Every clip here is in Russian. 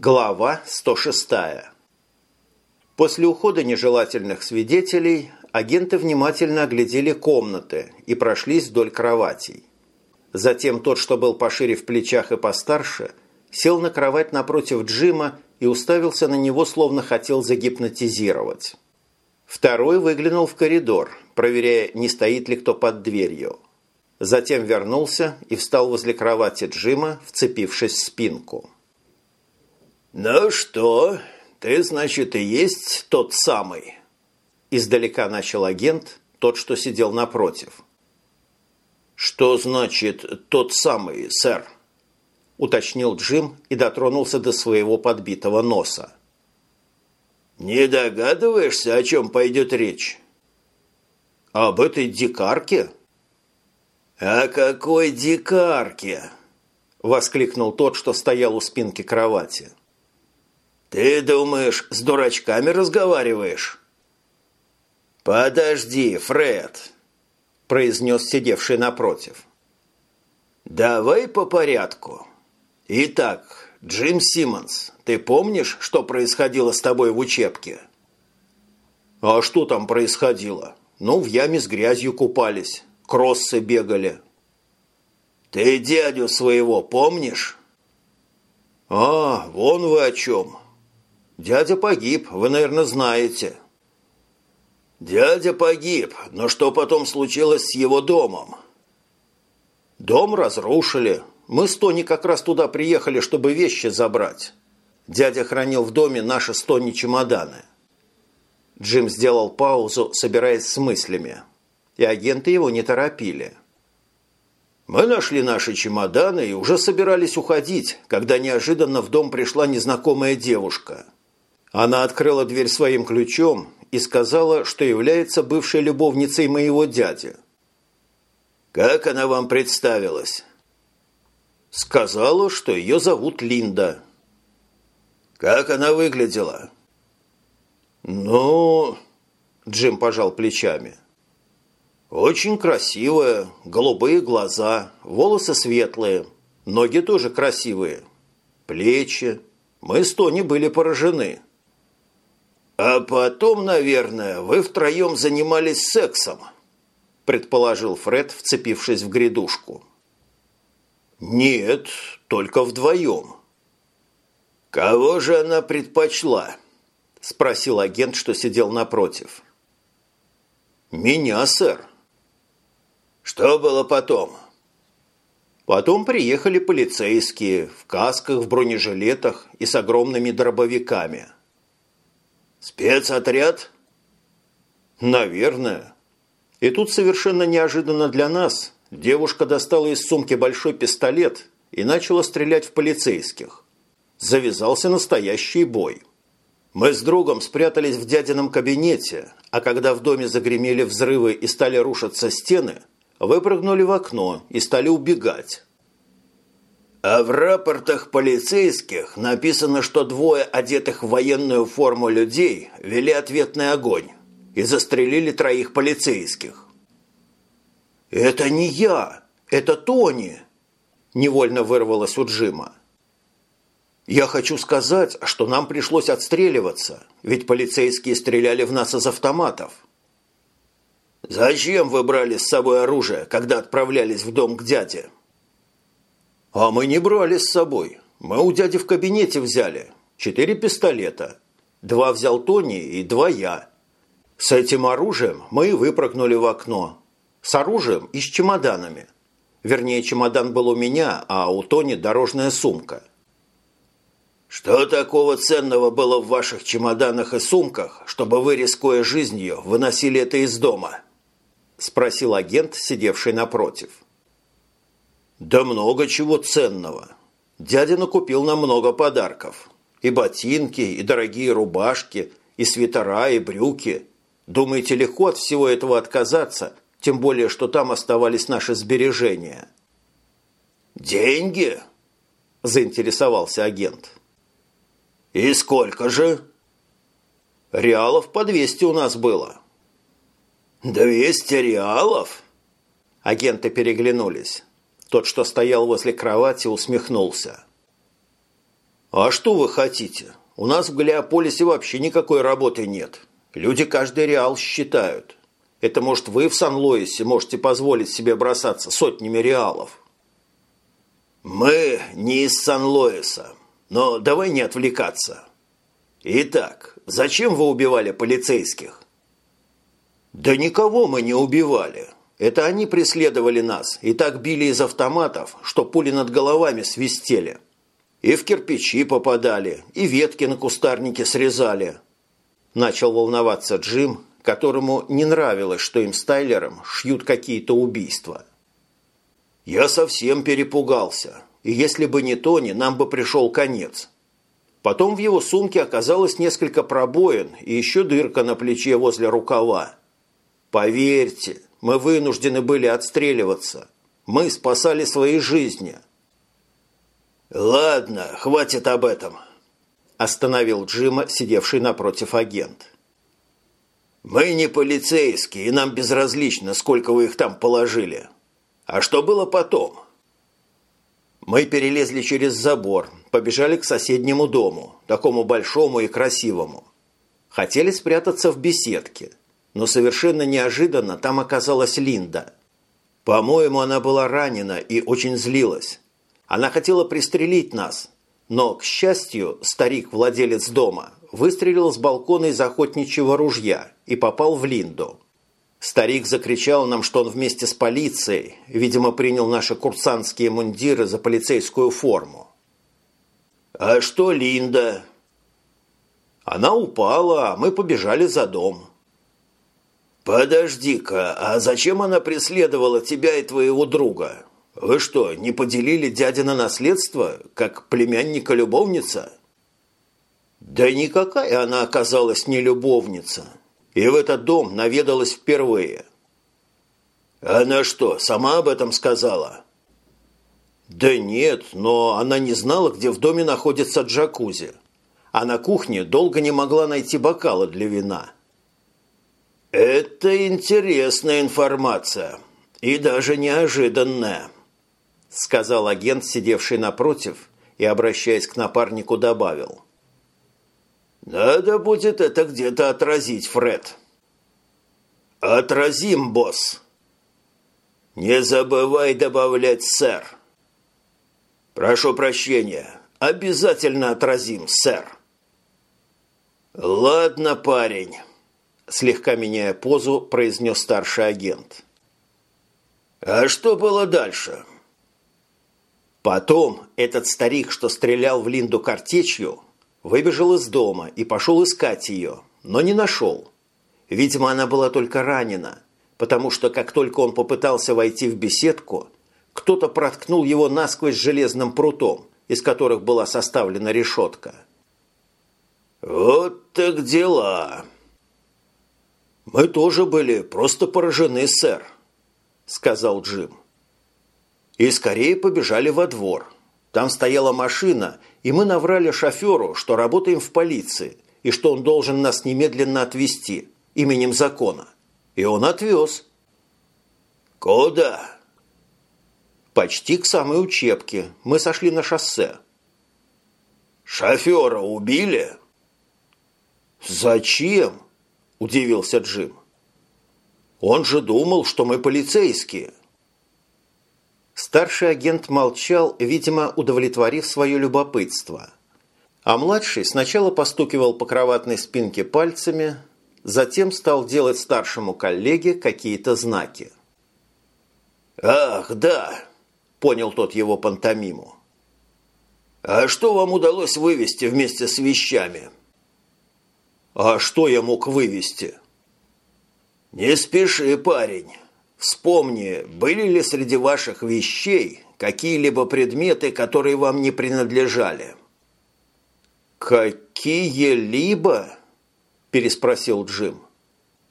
Глава 106. После ухода нежелательных свидетелей агенты внимательно оглядели комнаты и прошлись вдоль кроватей. Затем тот, что был пошире в плечах и постарше, сел на кровать напротив Джима и уставился на него, словно хотел загипнотизировать. Второй выглянул в коридор, проверяя, не стоит ли кто под дверью. Затем вернулся и встал возле кровати Джима, вцепившись в спинку. «Ну что, ты, значит, и есть тот самый?» Издалека начал агент, тот, что сидел напротив. «Что значит «тот самый», сэр?» уточнил Джим и дотронулся до своего подбитого носа. «Не догадываешься, о чем пойдет речь?» «Об этой дикарке?» «О какой дикарке?» – воскликнул тот, что стоял у спинки кровати. «Ты думаешь, с дурачками разговариваешь?» «Подожди, Фред», – произнес сидевший напротив. «Давай по порядку. Итак, Джим Симмонс, ты помнишь, что происходило с тобой в учебке?» «А что там происходило? Ну, в яме с грязью купались, кроссы бегали». «Ты дядю своего помнишь?» «А, вон вы о чем. Дядя погиб, вы, наверное, знаете». «Дядя погиб, но что потом случилось с его домом?» «Дом разрушили. Мы с Тони как раз туда приехали, чтобы вещи забрать. Дядя хранил в доме наши с Тони чемоданы». Джим сделал паузу, собираясь с мыслями. И агенты его не торопили. Мы нашли наши чемоданы и уже собирались уходить, когда неожиданно в дом пришла незнакомая девушка – она открыла дверь своим ключом и сказала, что является бывшей любовницей моего дяди. «Как она вам представилась?» «Сказала, что ее зовут Линда». «Как она выглядела?» «Ну...» – Джим пожал плечами. «Очень красивая, голубые глаза, волосы светлые, ноги тоже красивые, плечи. Мы с Тони были поражены». «А потом, наверное, вы втроем занимались сексом», предположил Фред, вцепившись в грядушку. «Нет, только вдвоем». «Кого же она предпочла?» – спросил агент, что сидел напротив. «Меня, сэр». «Что было потом?» Потом приехали полицейские в касках, в бронежилетах и с огромными дробовиками – «Спецотряд?» «Наверное». И тут совершенно неожиданно для нас девушка достала из сумки большой пистолет и начала стрелять в полицейских. Завязался настоящий бой. Мы с другом спрятались в дядином кабинете, а когда в доме загремели взрывы и стали рушиться стены, выпрыгнули в окно и стали убегать. А в рапортах полицейских написано, что двое одетых в военную форму людей вели ответный огонь и застрелили троих полицейских. «Это не я, это Тони!» – невольно вырвалось у Джима. «Я хочу сказать, что нам пришлось отстреливаться, ведь полицейские стреляли в нас из автоматов». «Зачем вы брали с собой оружие, когда отправлялись в дом к дяде?» «А мы не брали с собой. Мы у дяди в кабинете взяли. Четыре пистолета. Два взял Тони и два я. С этим оружием мы и выпрыгнули в окно. С оружием и с чемоданами. Вернее, чемодан был у меня, а у Тони дорожная сумка». «Что такого ценного было в ваших чемоданах и сумках, чтобы вы, рискуя жизнью, выносили это из дома?» – спросил агент, сидевший напротив. – да много чего ценного. Дядя накупил нам много подарков. И ботинки, и дорогие рубашки, и свитера, и брюки. Думаете, легко от всего этого отказаться, тем более, что там оставались наши сбережения? «Деньги?» – заинтересовался агент. «И сколько же?» «Реалов по 200 у нас было». «Двести реалов?» Агенты переглянулись. Тот, что стоял возле кровати, усмехнулся. «А что вы хотите? У нас в Галиополисе вообще никакой работы нет. Люди каждый реал считают. Это, может, вы в Сан-Луисе можете позволить себе бросаться сотнями реалов?» «Мы не из Сан-Луиса, но давай не отвлекаться. Итак, зачем вы убивали полицейских?» «Да никого мы не убивали. Это они преследовали нас и так били из автоматов, что пули над головами свистели. И в кирпичи попадали, и ветки на кустарнике срезали». Начал волноваться Джим, которому не нравилось, что им с Тайлером шьют какие-то убийства. «Я совсем перепугался, и если бы не Тони, нам бы пришел конец». Потом в его сумке оказалось несколько пробоин и еще дырка на плече возле рукава. Поверьте, мы вынуждены были отстреливаться. Мы спасали свои жизни. Ладно, хватит об этом. Остановил Джима, сидевший напротив агент. Мы не полицейские, и нам безразлично, сколько вы их там положили. А что было потом? Мы перелезли через забор, побежали к соседнему дому, такому большому и красивому. Хотели спрятаться в беседке – но совершенно неожиданно там оказалась Линда. По-моему, она была ранена и очень злилась. Она хотела пристрелить нас, но, к счастью, старик-владелец дома выстрелил с балкона из охотничьего ружья и попал в Линду. Старик закричал нам, что он вместе с полицией, видимо, принял наши курсантские мундиры за полицейскую форму. «А что Линда?» Она упала, а мы побежали за дом. «Подожди-ка, а зачем она преследовала тебя и твоего друга? Вы что, не поделили дядина наследство, как племянника-любовница?» «Да никакая она оказалась не любовница, и в этот дом наведалась впервые». «Она что, сама об этом сказала?» «Да нет, но она не знала, где в доме находится джакузи, а на кухне долго не могла найти бокала для вина». «Это интересная информация и даже неожиданная», сказал агент, сидевший напротив, и, обращаясь к напарнику, добавил. «Надо будет это где-то отразить, Фред». «Отразим, босс». «Не забывай добавлять, сэр». «Прошу прощения, обязательно отразим, сэр». «Ладно, парень» слегка меняя позу, произнес старший агент. «А что было дальше?» Потом этот старик, что стрелял в Линду картечью, выбежал из дома и пошел искать ее, но не нашел. Видимо, она была только ранена, потому что как только он попытался войти в беседку, кто-то проткнул его насквозь железным прутом, из которых была составлена решетка. «Вот так дела!» «Мы тоже были просто поражены, сэр», – сказал Джим. И скорее побежали во двор. Там стояла машина, и мы наврали шоферу, что работаем в полиции, и что он должен нас немедленно отвезти именем закона. И он отвез. «Куда?» «Почти к самой учебке. Мы сошли на шоссе». «Шофера убили?» «Зачем?» – удивился Джим. «Он же думал, что мы полицейские». Старший агент молчал, видимо, удовлетворив свое любопытство. А младший сначала постукивал по кроватной спинке пальцами, затем стал делать старшему коллеге какие-то знаки. «Ах, да!» – понял тот его пантомиму. «А что вам удалось вывести вместе с вещами?» А что я мог вывести? Не спеши, парень. Вспомни, были ли среди ваших вещей какие-либо предметы, которые вам не принадлежали? Какие-либо? Переспросил Джим.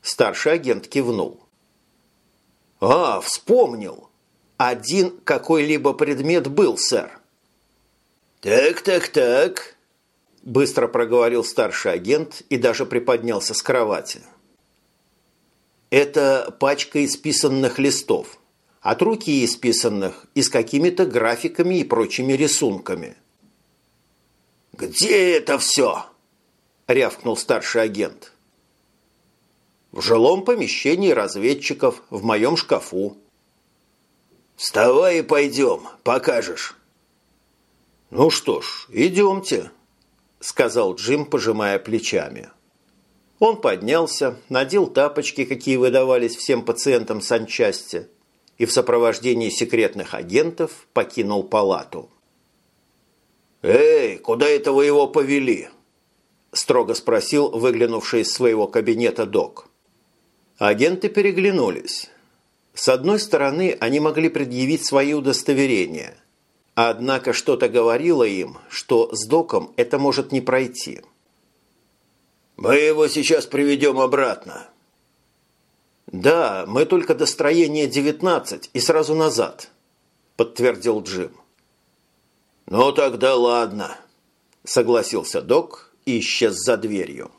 Старший агент кивнул. «А, вспомнил! Один какой-либо предмет был, сэр». «Так-так-так», Быстро проговорил старший агент и даже приподнялся с кровати. Это пачка исписанных листов. От руки исписанных и с какими-то графиками и прочими рисунками. «Где это все?» – рявкнул старший агент. «В жилом помещении разведчиков, в моем шкафу». «Вставай и пойдем, покажешь». «Ну что ж, идемте», – сказал Джим, пожимая плечами. Он поднялся, надел тапочки, какие выдавались всем пациентам санчасти, и в сопровождении секретных агентов покинул палату. «Эй, куда это вы его повели?» – строго спросил выглянувший из своего кабинета док. Агенты переглянулись. С одной стороны, они могли предъявить свои удостоверения, однако что-то говорило им, что с доком это может не пройти. «Мы его сейчас приведем обратно». «Да, мы только до строения 19 и сразу назад», – подтвердил Джим. «Ну тогда ладно», – согласился док и исчез за дверью.